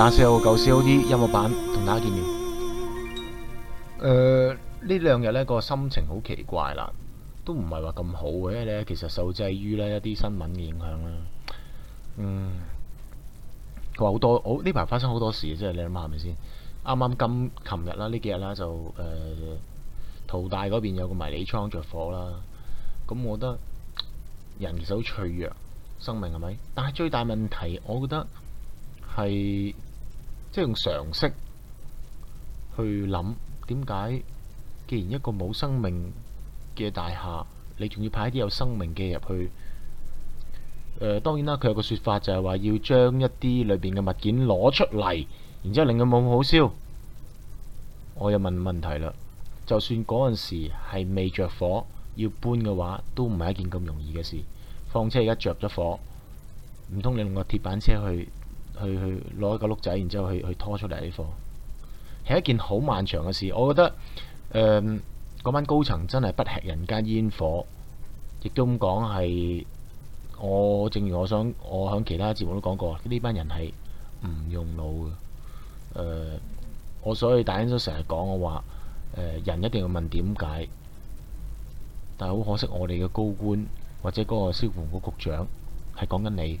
廿四号旧 C.O.D 音乐版同大家见面，诶，呢两日咧个心情好奇怪啦，都唔系话咁好嘅，因为咧其实受制于咧一啲新闻嘅影响啦。嗯，佢话好多，好呢排发生好多事，即系你谂下系咪先？啱啱今琴日啦，呢几日啦就诶，淘大嗰边有个迷你仓着火啦。咁我觉得人其实好脆弱，生命系咪？但系最大问题，我觉得系。即系用常识去谂，点解既然一个冇生命嘅大厦，你仲要派一啲有生命嘅入去？诶，当然啦，佢有个说法就系话要将一啲里边嘅物件攞出嚟，然之后令佢冇咁好烧。我又问问题啦，就算嗰阵时系未着火，要搬嘅话，都唔系一件咁容易嘅事。况且而家着咗火，唔通你用个铁板车去？去去攞一個碌仔，然之後去去拖出嚟啲貨，係一件好漫長嘅事。我覺得誒嗰班高層真係不吃人間煙火，亦都咁講係我。正如我想，我喺其他節目都講過，呢班人係唔用腦嘅。誒，我所以大英都成日講我話，誒人一定要問點解，但係好可惜，我哋嘅高官或者嗰個消防局局長係講緊你。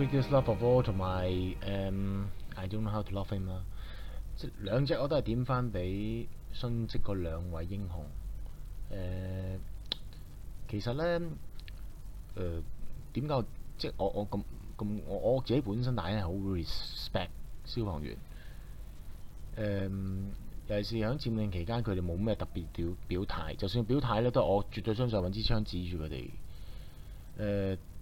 《Sweetest Love of All》同埋《I Don't know h o w to Love Him》啦，即系两只我都系点翻俾殉职嗰两位英雄。诶，其实咧，诶，点解即系我我咁咁我我自己本身大一系好 respect 消防员。诶，尤其是喺占领期间，佢哋冇咩特别表表态，就算表态咧，都系我绝对相信揾支枪指住佢哋。诶。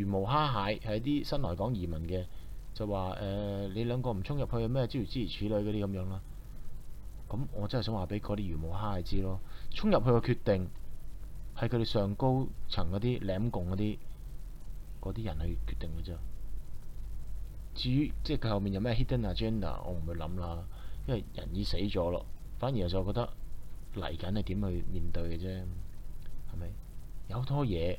如毛蝦蟹係啲新來港移民嘅，就話誒你兩個唔衝入去咩？諸如諸如處女嗰啲咁樣啦。咁我真係想話俾嗰啲如毛蝦蟹知咯。衝入去嘅決定係佢哋上高層嗰啲舐共嗰啲嗰啲人去決定嘅啫。至於即係佢後面有咩 hidden agenda，我唔會諗啦，因為人已死咗咯。反而就覺得嚟緊係點去面對嘅啫，係咪有好多嘢？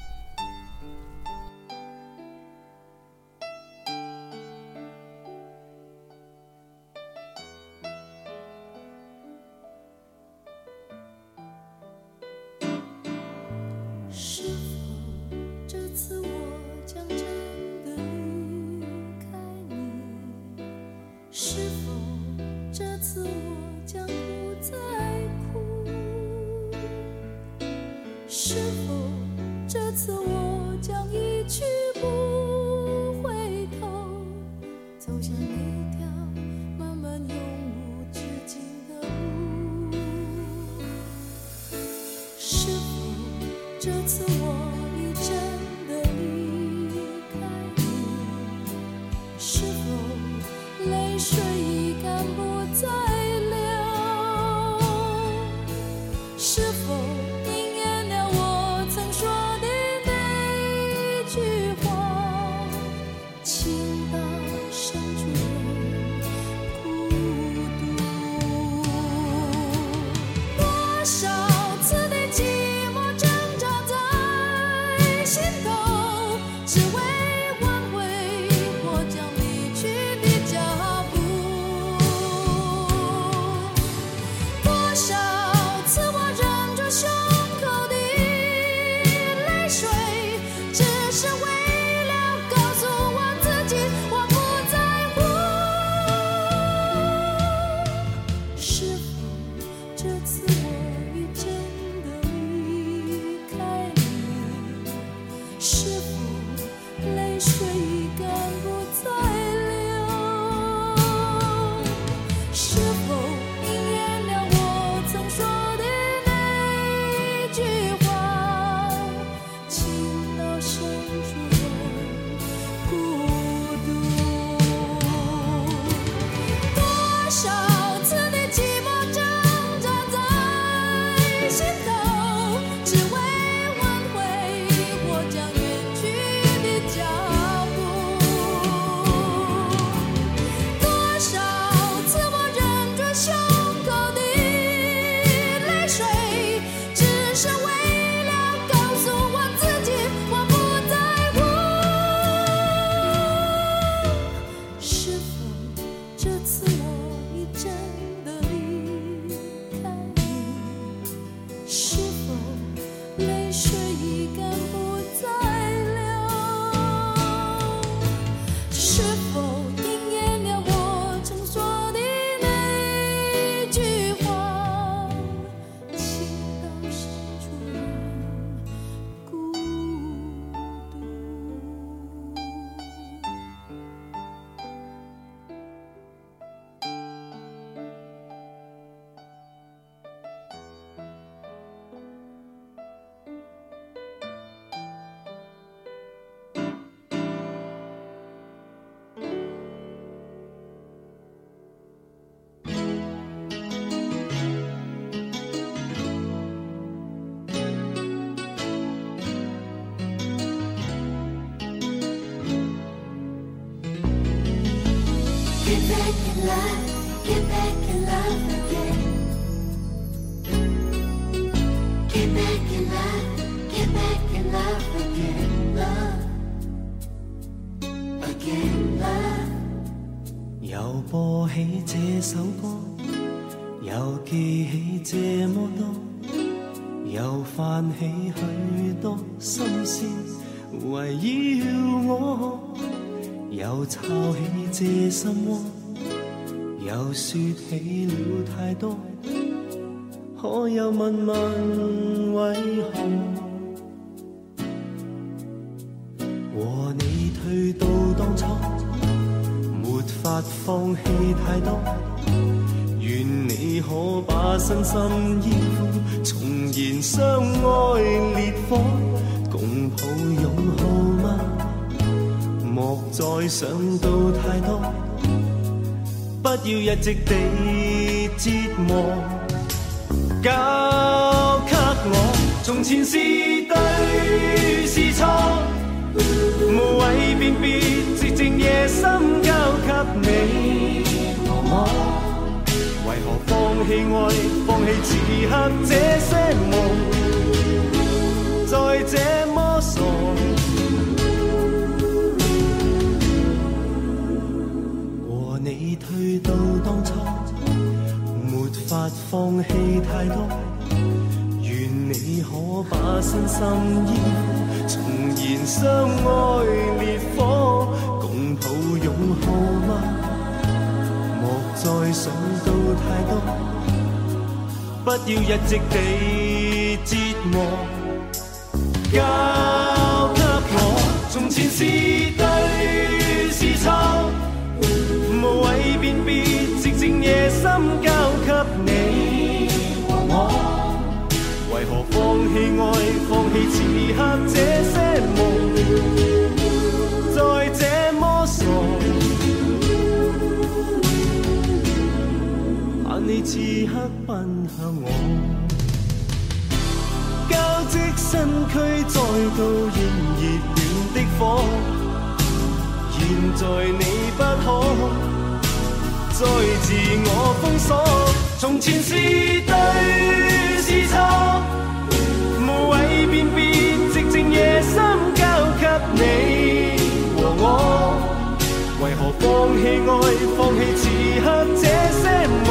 泛起许多心事围绕我，又抄起这心窝，又说起了太多，可有问问为何？和你退到当初，没法放弃太多。可把身心依附，重燃相爱烈火，共抱拥抱吗？莫再想到太多，不要一直地折磨。交给我，从前是对是错，无谓辨别，寂静夜深，交给你我。为何放弃爱，放弃此刻这些梦，再这么傻？和你退到当初，没法放弃太多。愿你可把心深印，重燃相爱烈火，共抱拥好吗？再想到太多，不要一直地折磨，交给我。从前是对是错，无谓辨别，寂静夜深交给你和我。为何放弃爱，放弃此刻这些梦？你此刻奔向我，交织身躯再度燃热恋的火。现在你不可再自我封锁。从前是对是错，无谓辨别，寂静夜深交给你和我。为何放弃爱，放弃此刻这些？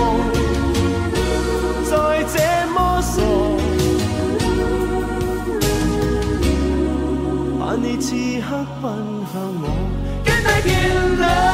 时刻奔向我，跟那天亮。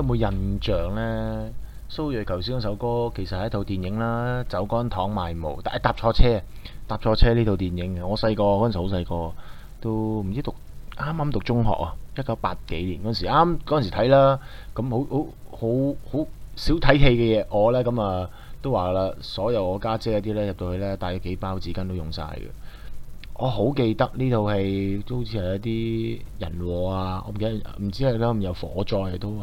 有冇印象呢？苏瑞头先嗰首歌，其实系一套电影啦，《走干躺卖毛。但系搭错车，搭错车呢套电影。我细个嗰阵时好细个，都唔知读啱啱读中学啊，一九八几年嗰阵时啱嗰阵时睇啦。咁好好好好少睇戏嘅嘢，我呢，咁啊都话啦，所有我家姐嗰啲呢，入到去呢，带咗几包纸巾都用晒嘅。我好记得呢套戏，好似系一啲人祸啊，我唔记得，唔知系咧有火灾都系。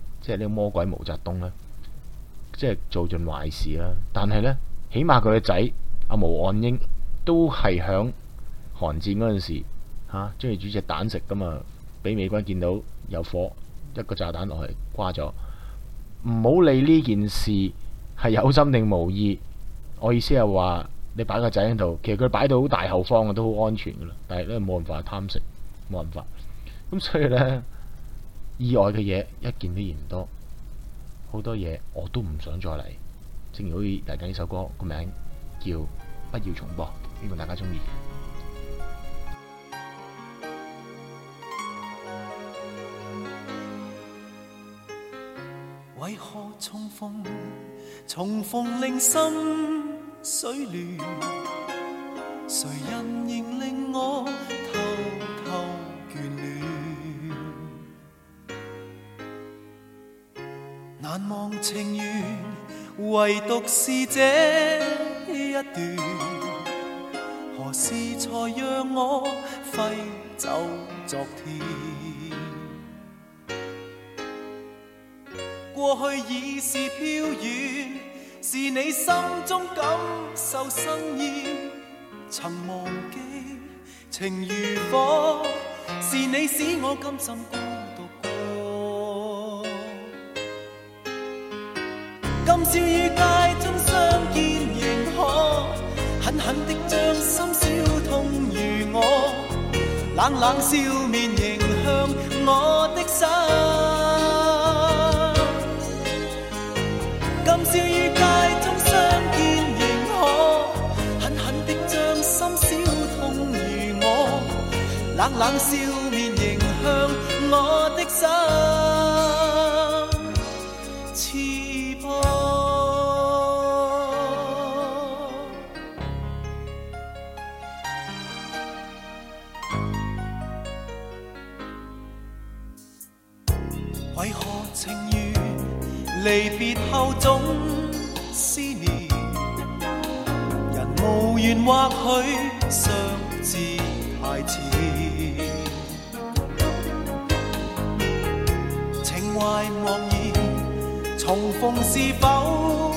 即係呢個魔鬼毛澤東咧，即係做盡壞事啦。但係咧，起碼佢嘅仔阿毛岸英都係響寒戰嗰陣時嚇，中意煮只蛋食噶嘛，俾美軍見到有火一個炸彈落去瓜咗。唔好理呢件事係有心定無意。我意思係話你擺個仔喺度，其實佢擺到好大後方啊，都好安全噶啦。但係咧冇辦法貪食，冇辦法。咁所以咧。意外嘅嘢一件都嫌多，好多嘢我都唔想再嚟。正如好似嚟緊呢首歌，个名叫《不要重播》，希望大家中意。为何重逢？重逢令心水乱，谁人仍令我？难忘情缘，唯独是这一段。何时才让我挥走昨天？过去已是飘远，是你心中感受深意，曾忘记情如火，是你使我甘心。今宵于街中相见仍可，狠狠的将心烧痛如我，冷冷笑面迎向我的心。今宵于街中相见仍可，狠狠的将心烧痛如我，冷冷笑面迎向我的心。或许相知太迟，情怀茫然，重逢是否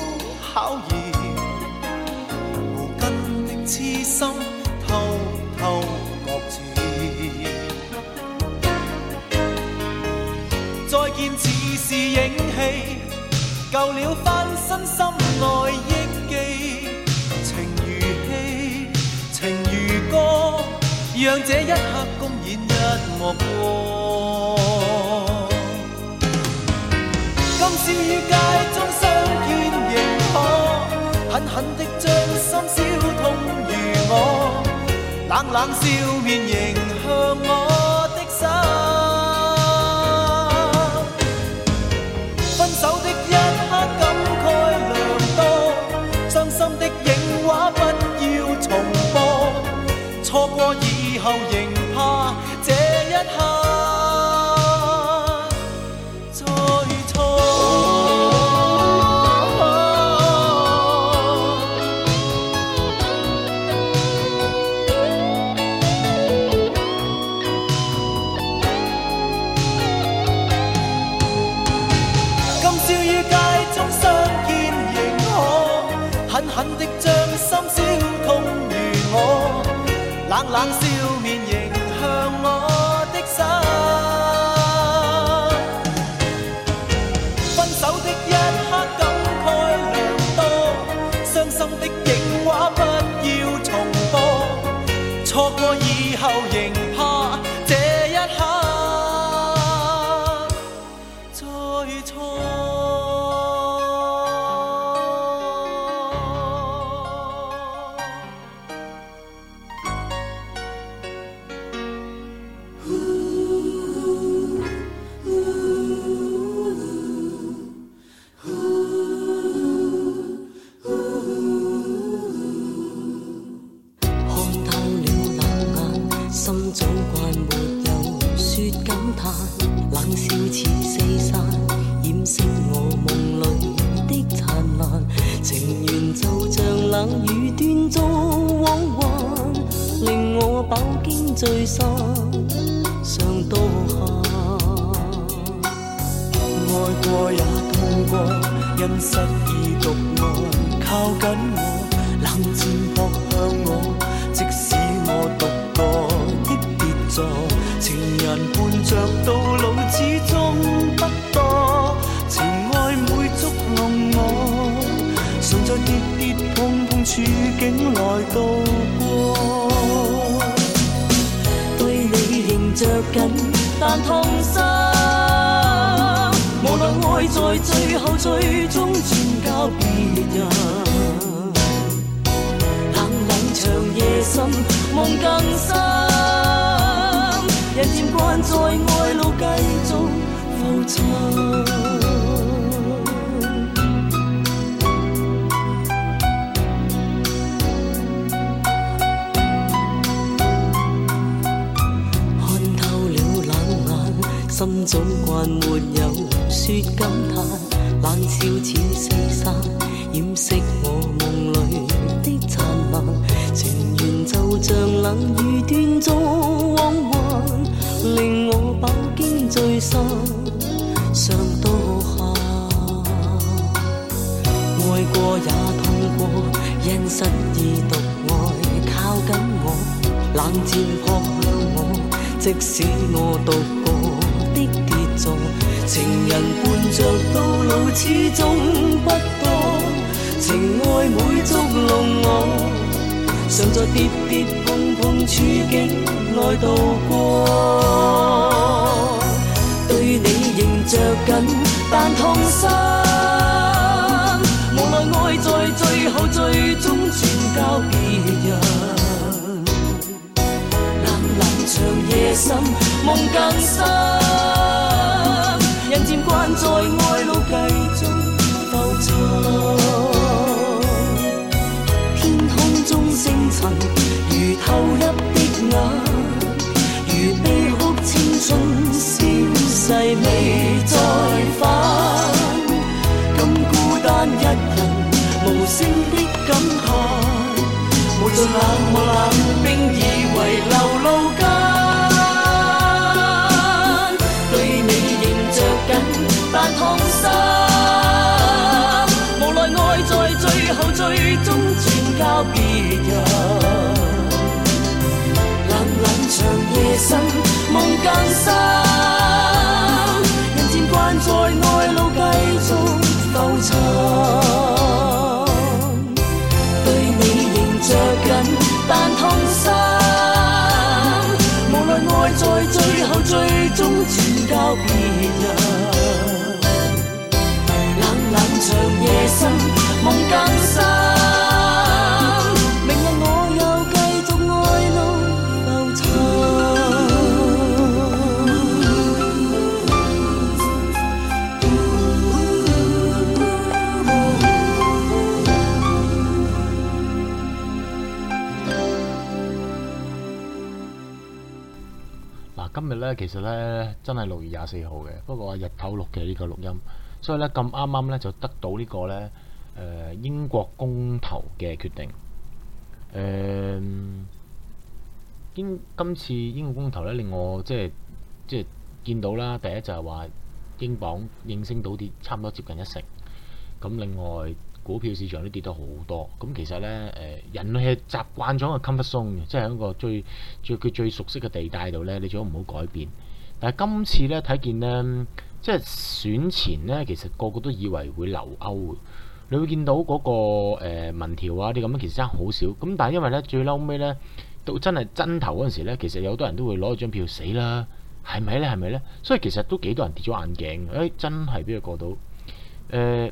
考验？无根的痴心偷偷搁浅。再见，只是影戏，旧了翻身心内忆。让这一刻公演一幕过。今宵于街中相见仍可，狠狠的将心烧痛如我，冷冷笑面迎向我。后仍。心上多下。爱过也痛过，因失意独爱靠紧我，冷战扑向我，即使我独个的跌坐，情人伴着到老始终不多，情爱每捉弄我，常在跌跌碰碰处境来到。着紧，但痛心。无奈爱在最后最终转交别人。冷冷长夜深，梦更深。人渐惯在爱路继续浮沉。心早慣沒有说感叹，冷笑似四散，掩飾我夢里的殘烂。情緣就像冷雨斷續往還，令我飽经聚散，傷多下愛過也痛過，因失意獨愛靠緊我，冷战扑向我，即使我獨。情人伴着到老始终不多，情爱每逐弄我，常在跌跌碰碰处境内渡过。对你仍着紧，但痛心，无奈爱在最后最终转交别人。冷冷长夜深，梦更深。在爱路继续浮沉，天空中星辰如投入的眼，如悲哭青春消逝未再返，今孤单一人无声的感叹，无尽冷漠冷冰以为流露。别人，冷冷长夜深，梦更深，人渐惯在爱路继续浮沉。对你仍着紧，但痛心，无奈爱在最后最终转交别。今日咧，其實咧真係六月廿四號嘅，不過日頭錄嘅呢個錄音，所以咧咁啱啱咧就得到呢個咧英國公投嘅決定。英今次英國公投咧令我即係即係見到啦，第一就係話英鎊應聲到跌，差唔多接近一成。咁另外股票市場都跌得好多，咁其實呢，人類係習慣咗個 comfort zone，即係喺個最最佢最熟悉嘅地帶度呢，你最好唔好改變。但係今次呢，睇見呢，即係選前呢，其實個個都以為會留歐，你會見到嗰個誒民調啊啲咁樣，其實真係好少。咁但係因為呢，最嬲尾呢，到真係真投嗰陣時咧，其實有好多人都會攞張票死啦，係咪咧？係咪咧？所以其實都幾多人跌咗眼鏡，誒真係邊佢過到誒？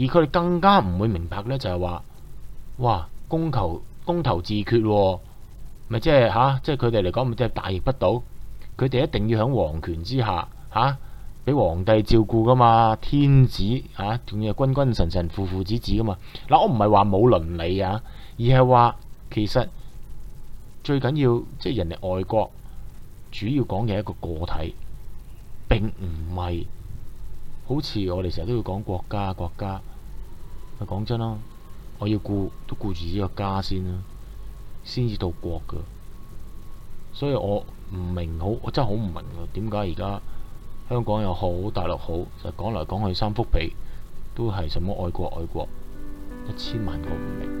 而佢哋更加唔会明白咧，就系话，哇，公求公投自决，咪即系吓，即系佢哋嚟讲咪即系大逆不道，佢哋一定要喺皇权之下吓，俾皇帝照顾噶嘛，天子吓，仲要君君臣臣，父父子子噶嘛。嗱，我唔系话冇伦理啊，而系话其实最紧要即系人哋外国主要讲嘅一个个体，并唔系好似我哋成日都要讲国家国家。讲真啦，我要顾都顾住呢个家先啦，先至到国噶，所以我唔明好，我真系好唔明啊，点解而家香港又好，大陆好，就讲嚟讲去三幅皮，都系什么爱国爱国，一千万個唔明。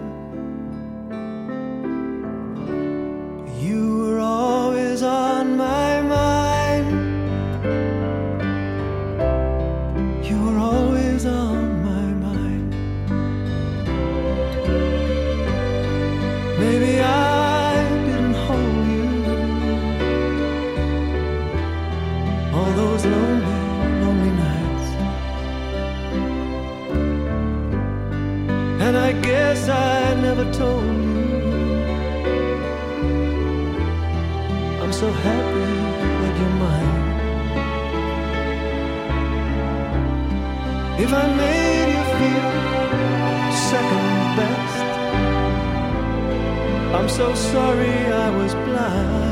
You were always on my mind. You were always on my mind. Maybe I didn't hold you all those lonely, lonely nights. And I guess I never told. so happy that you're mine. If I made you feel second best, I'm so sorry I was blind.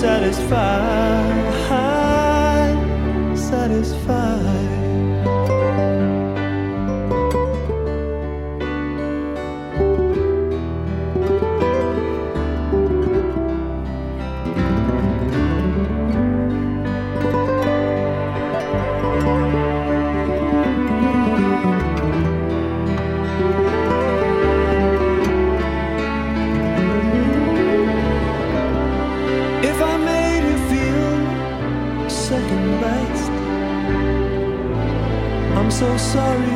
satisfied. sorry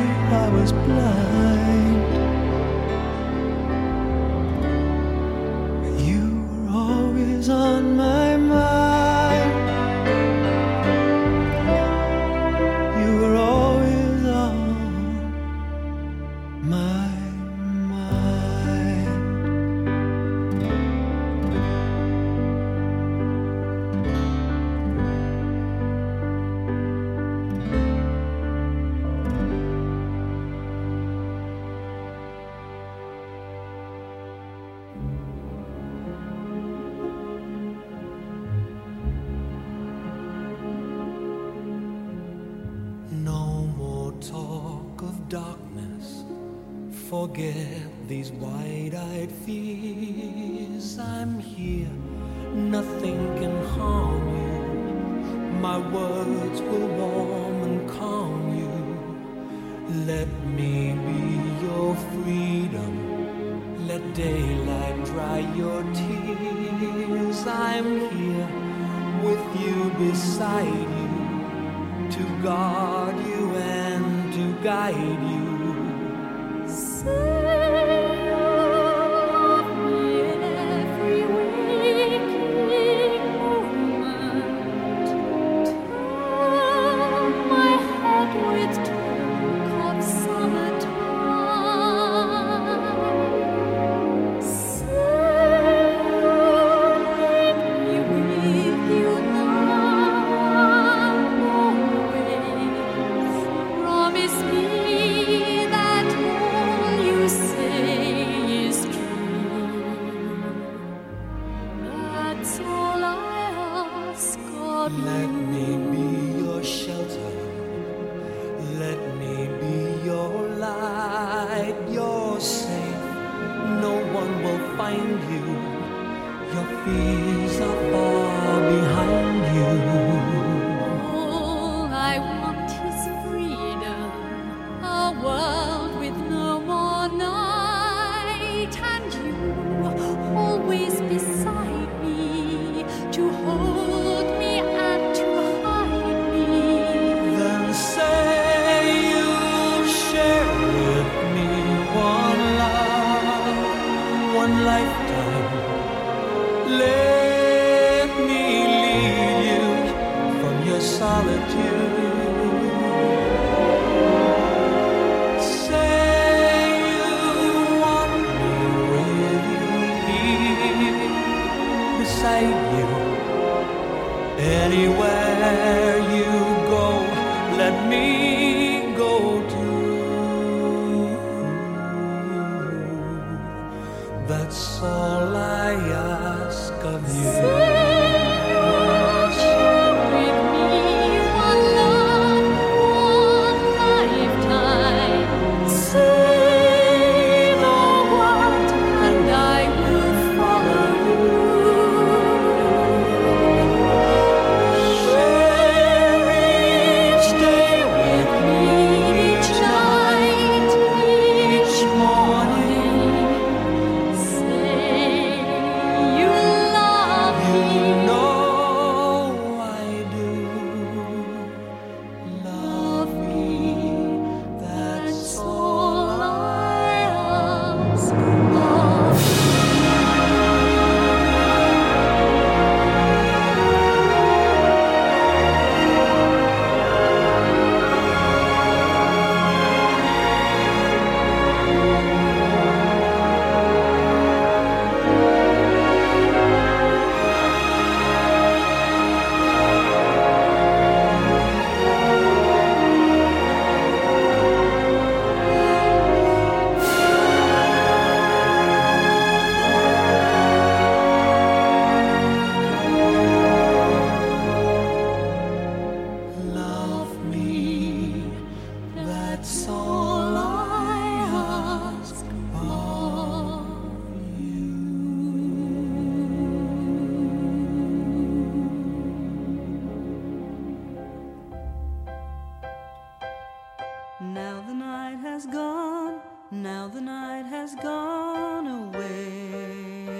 Now the night has gone away.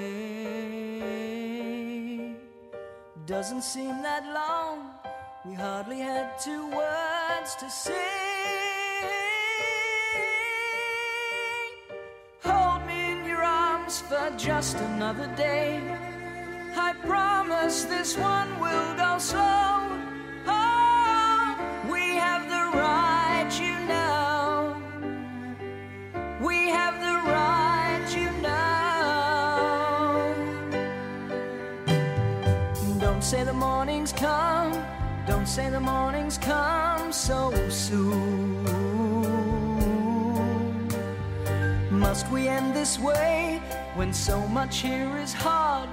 Doesn't seem that long, we hardly had two words to say. Hold me in your arms for just another day. I promise this one will go slow. say the morning's come, don't say the morning's come so soon. Must we end this way when so much here is hard?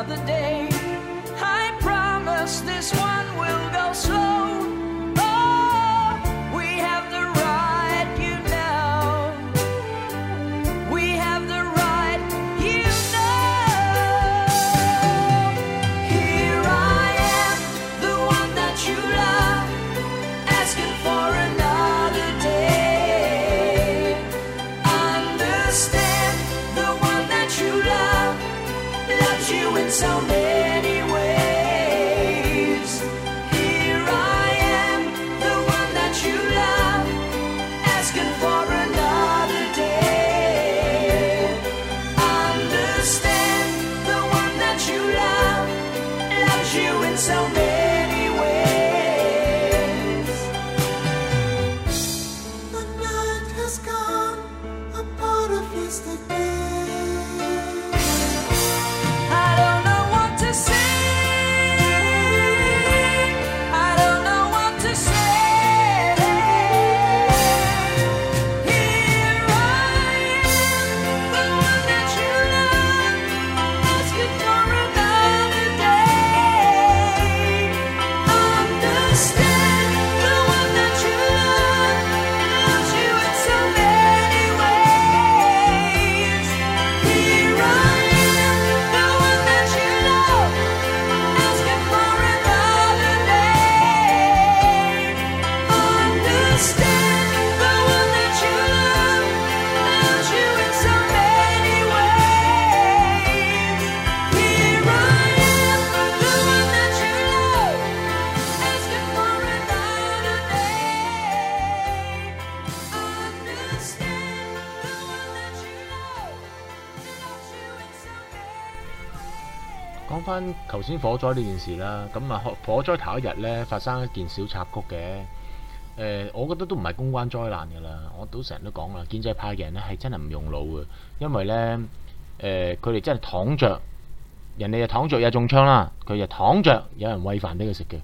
another day. I promise this one. 火災呢件事啦，咁啊，火災頭一日咧發生一件小插曲嘅。誒，我覺得都唔係公關災難噶啦。我都成日都講啦，建制派嘅人咧係真係唔用腦嘅，因為咧誒，佢哋真係躺着，人哋就躺着有中槍啦。佢就躺着，有人喂飯俾佢食嘅。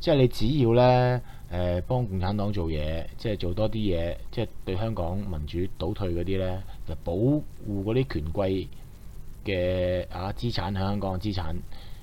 即係你只要咧誒幫共產黨做嘢，即係做多啲嘢，即係對香港民主倒退嗰啲咧，就保護嗰啲權貴嘅啊資產喺香港資產。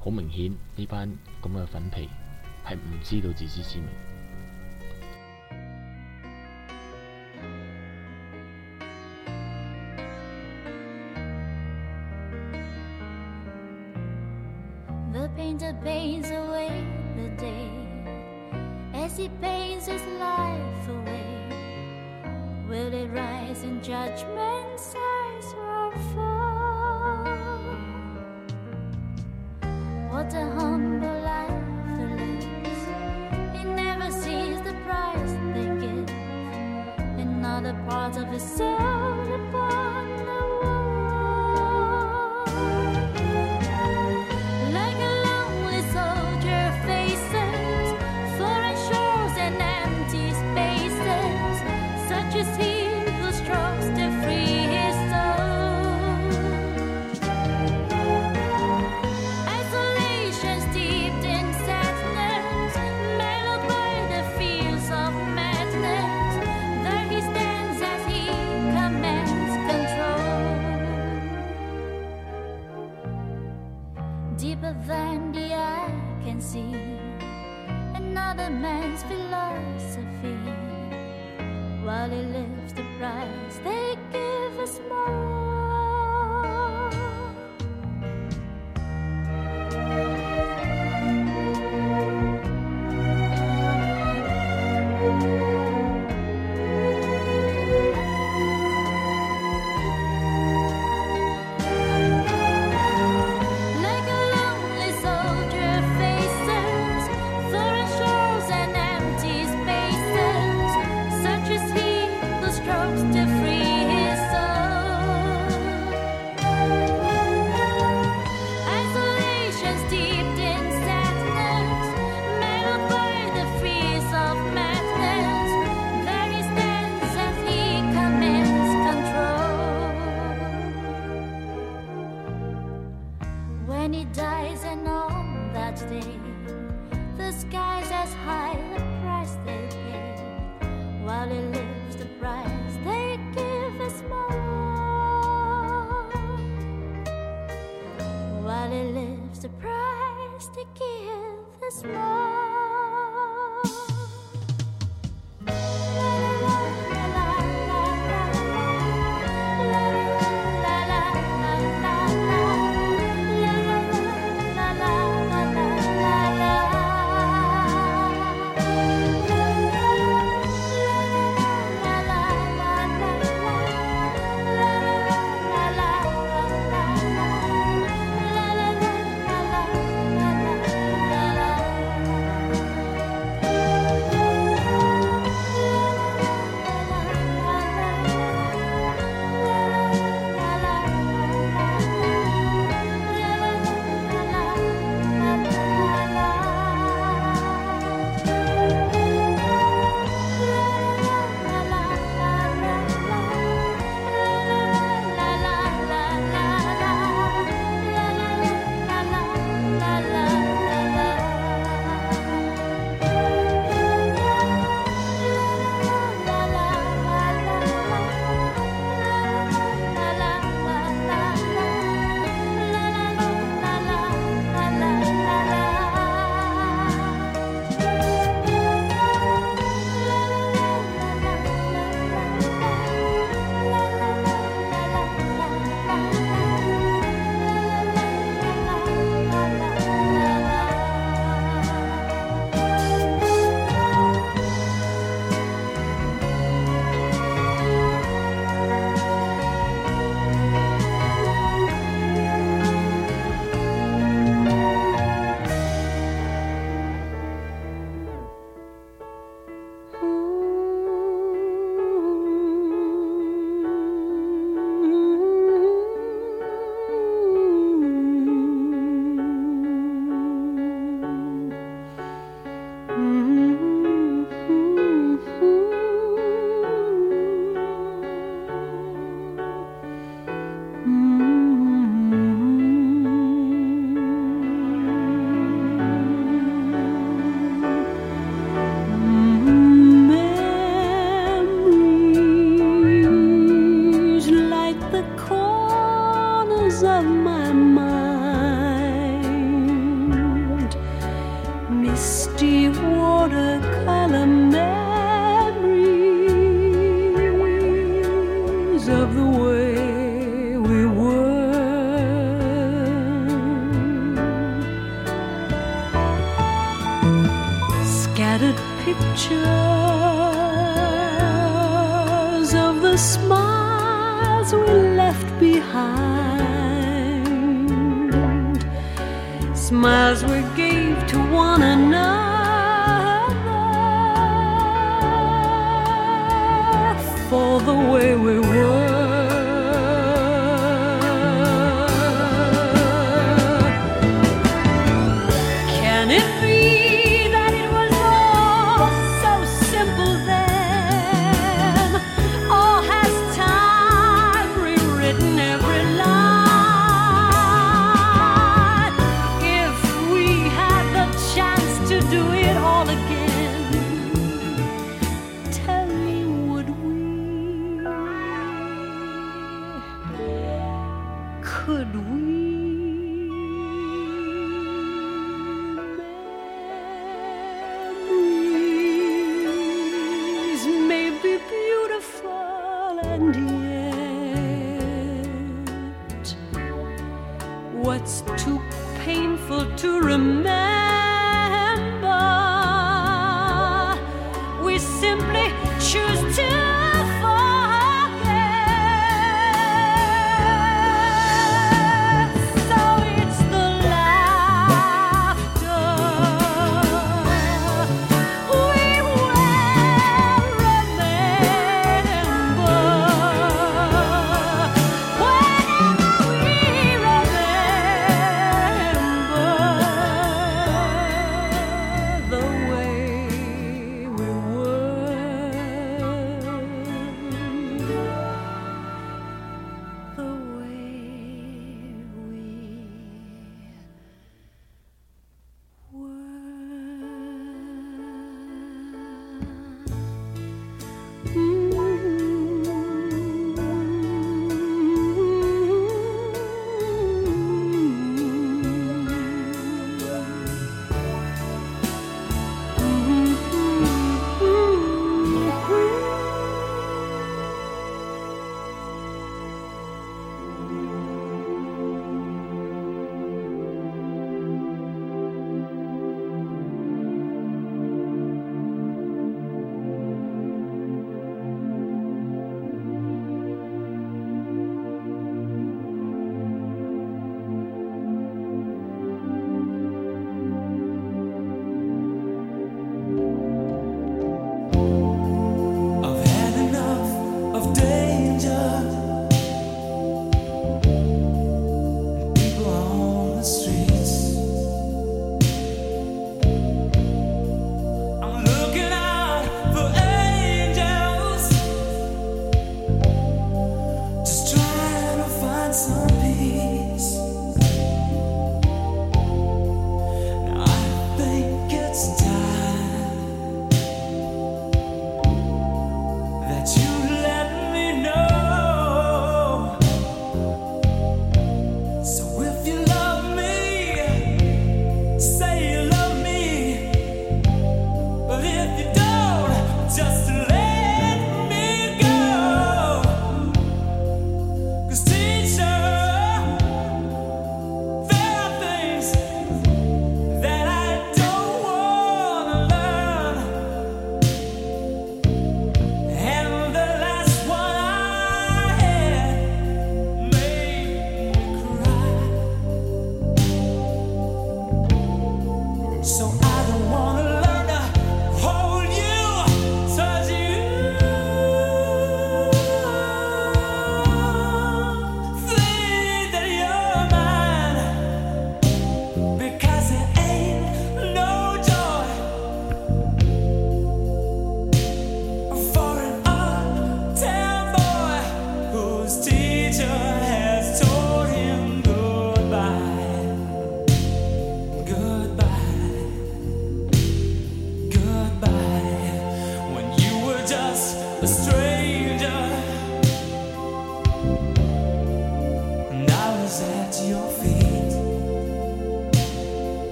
好明顯，呢班咁嘅粉皮係唔知道自知之明。What a humble life He never sees the price they give parts of his soul.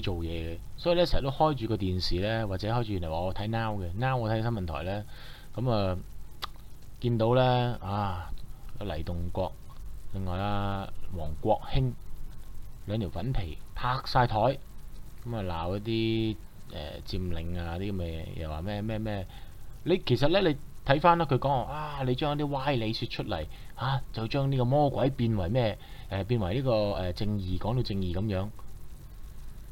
做嘢嘅，所以咧成日都開住個電視咧，或者開住嚟來話我睇 now 嘅 now 我睇新聞台咧，咁啊見到咧啊黎棟國，另外啦黃國興兩條粉皮拍晒台，咁啊鬧一啲誒佔領啊啲咁嘅嘢，又話咩咩咩？你其實咧你睇翻啦，佢講話啊，你將啲歪理説出嚟啊，就將呢個魔鬼變為咩誒變為呢個誒正義，講到正義咁樣。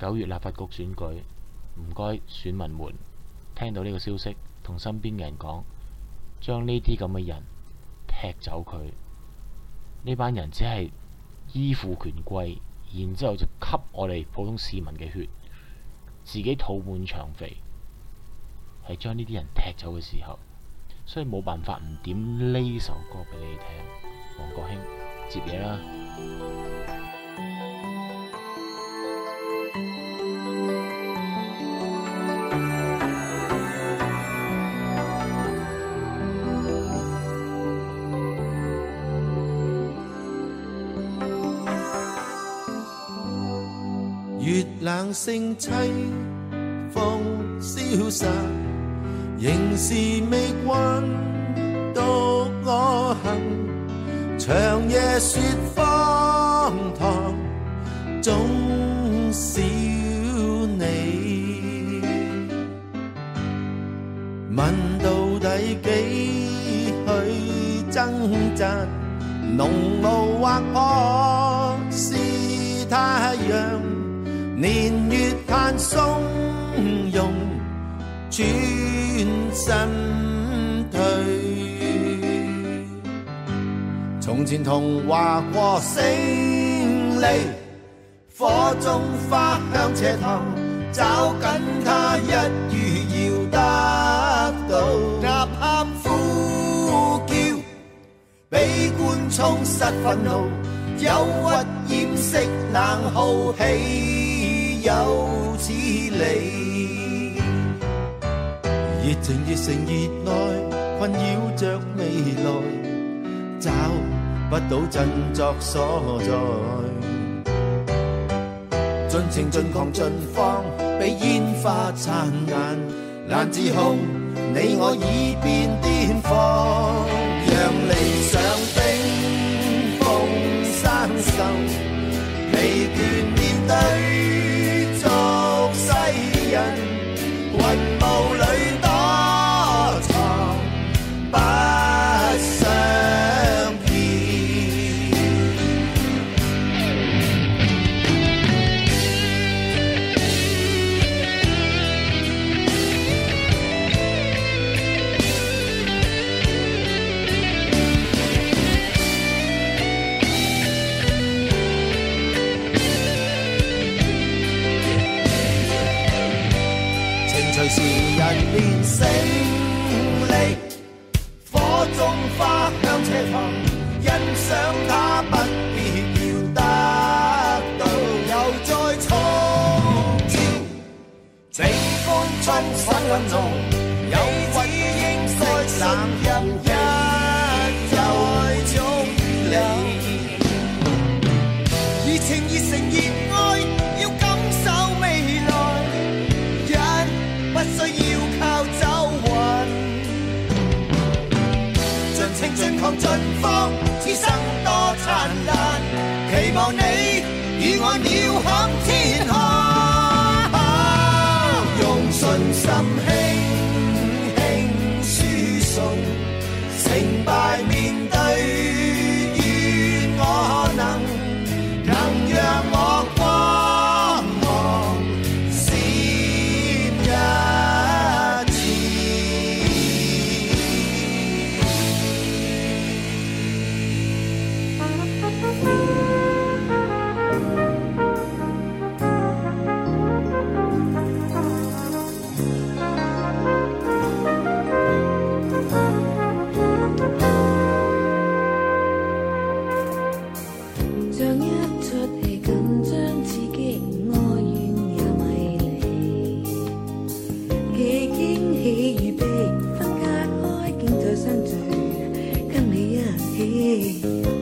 九月立法局选举，唔该选民们听到呢个消息，同身边嘅人讲，将呢啲咁嘅人踢走佢。呢班人只系依附权贵，然之后就吸我哋普通市民嘅血，自己肚满肠肥。系将呢啲人踢走嘅时候，所以冇办法唔点呢首歌俾你听。黄国兴接嘢啦。冷声凄风萧瑟，仍是未关独我行，长夜说荒唐，总少你。问到底几许挣扎，浓雾划破是太阳。年月叹松容转身退，从前童话过胜利，火中花向斜头，找紧他一遇要得到。呐喊呼叫，悲观冲失愤怒，忧郁掩饰冷傲气。有哲理，热情热盛热爱，困扰着未来，找不到振作所在。尽情尽狂尽放，被烟花灿烂，难自控，你我已变癫狂，让理想顶风生锈，疲倦面对。分分钟有屈应伸，散一又聚，理热情热诚热爱，要感受未来，人不需要靠走运，尽情尽狂尽放，此生多灿烂，期望。me.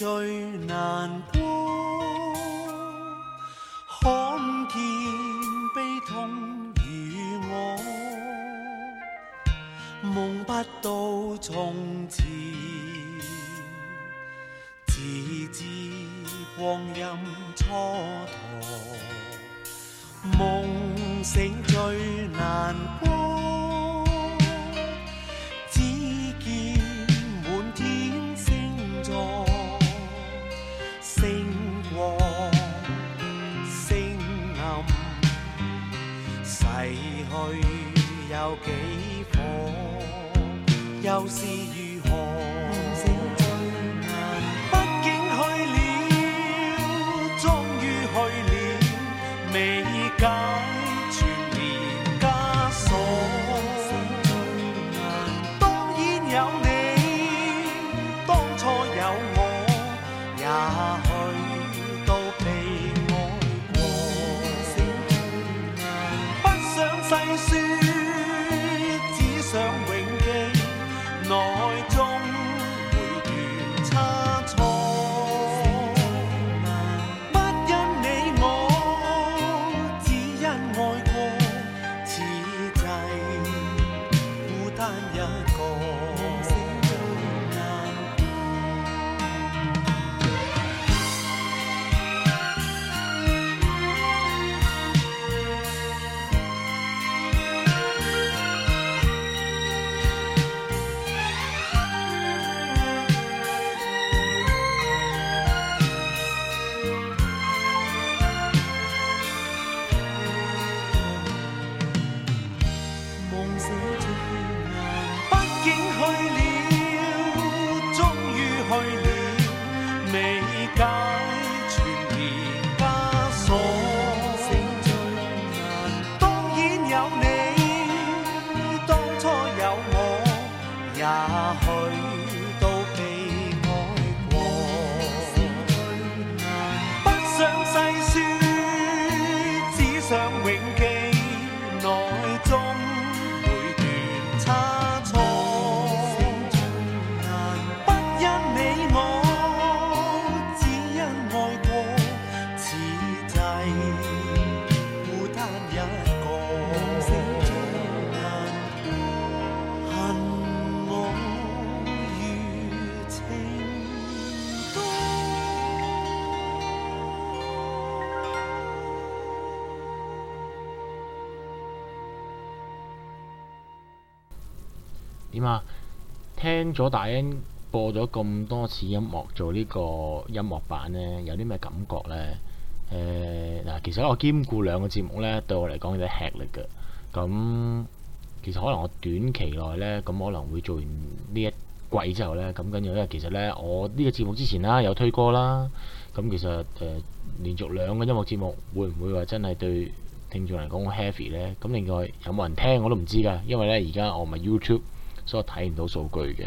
最难。咗大英播咗咁多次音樂做呢個音樂版呢，有啲咩感覺呢？誒嗱，其實我兼顧兩個節目呢，對我嚟講有啲吃力嘅。咁其實可能我短期內呢，咁可能會做完呢一季之後呢，咁跟住，呢，其實呢，我呢個節目之前啦有推歌啦，咁其實誒連續兩個音樂節目會唔會話真係對聽眾嚟講好 heavy 咧？咁另外有冇人聽我都唔知㗎，因為咧而家我唔係 YouTube，所以我睇唔到數據嘅。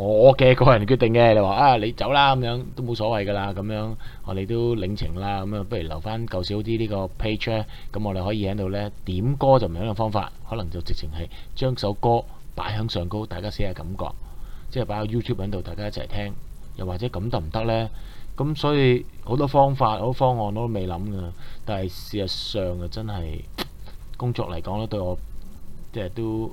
我嘅個人決定嘅，你話啊，你走啦咁樣都冇所謂噶啦，咁樣我哋都領情啦，咁樣不如留翻舊少啲呢個 page，咁我哋可以喺度咧點歌就唔一樣方法，可能就直情係將首歌擺響上高，大家寫下感覺，即係擺喺 YouTube 喺度，大家一齊聽，又或者咁得唔得咧？咁所以好多方法好多方案都未諗噶，但係事實上啊真係工作嚟講咧對我即係都。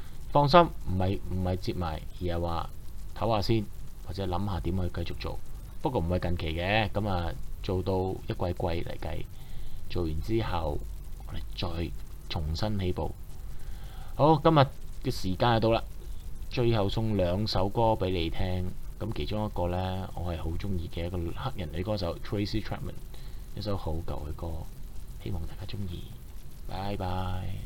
放心，唔系唔系接埋，而系话唞下先，或者谂下点去继续做。不过唔系近期嘅，咁啊做到一季季嚟计，做完之后我哋再重新起步。好，今日嘅时间到啦，最后送两首歌俾你听。咁其中一个呢，我系好中意嘅一个黑人女歌手 Tracy Chapman，一首好旧嘅歌。希望大家中意。拜拜。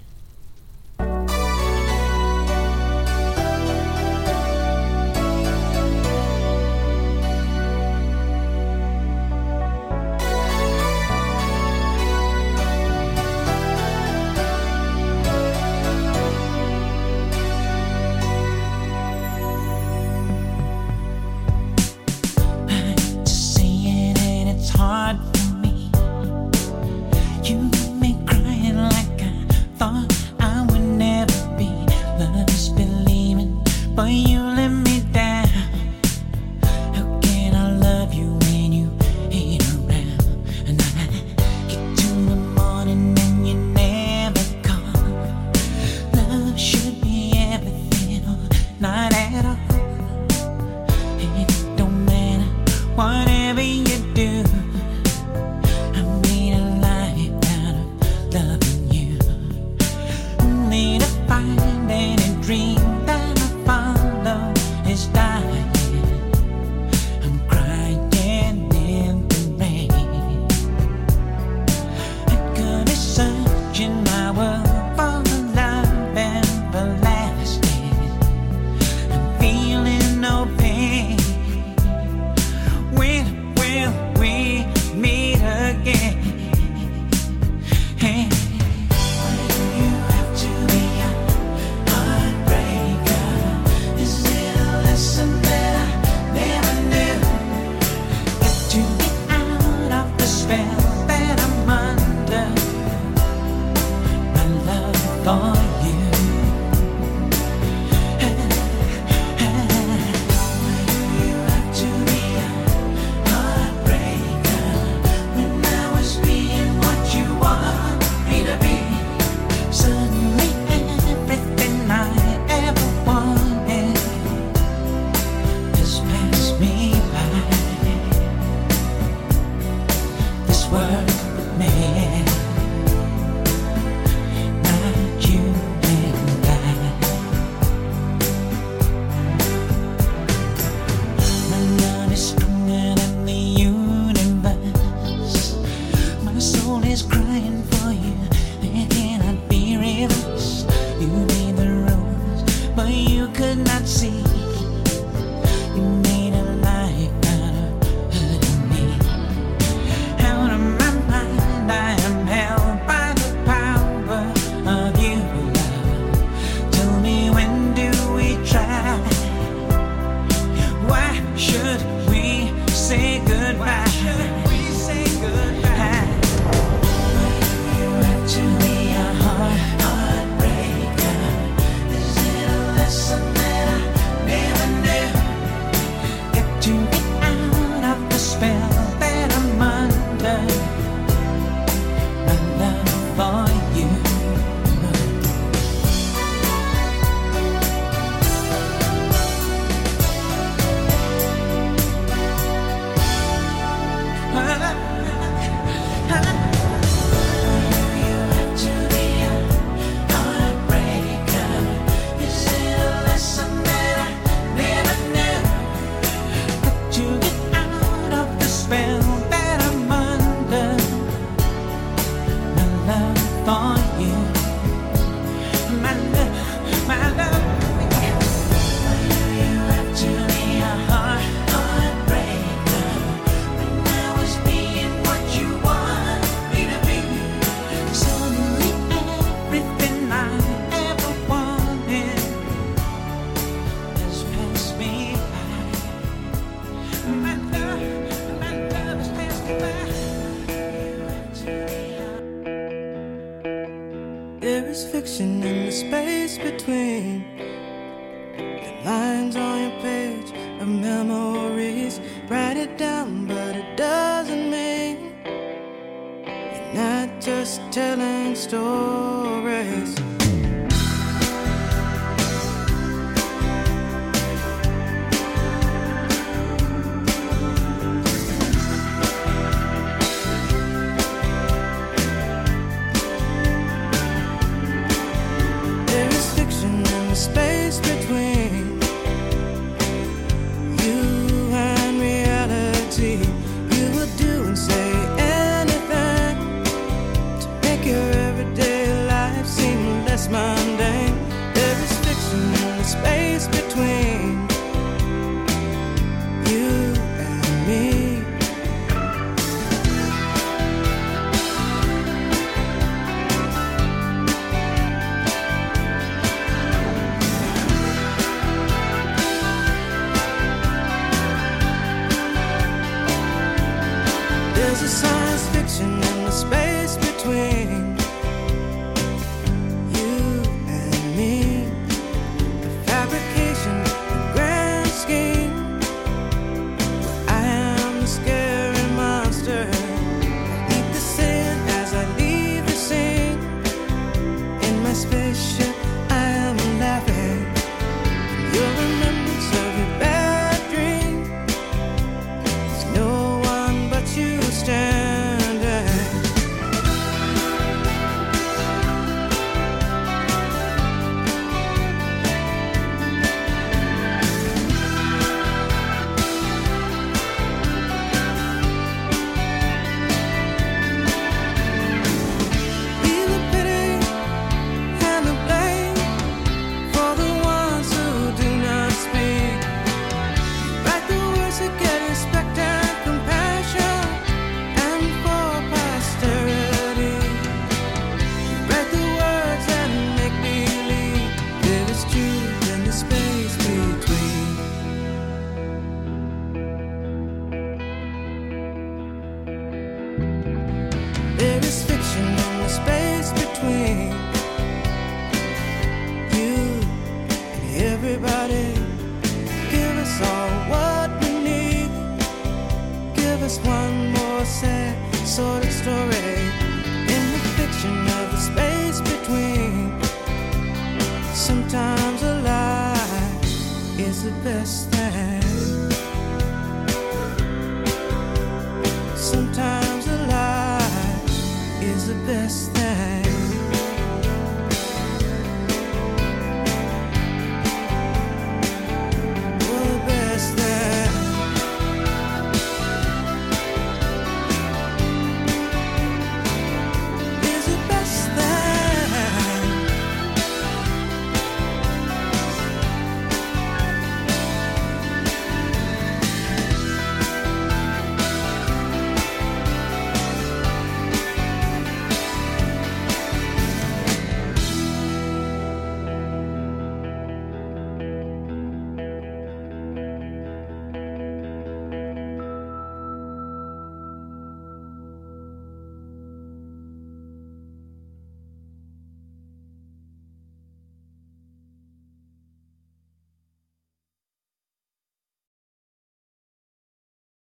thought I would never be love's believing, but you.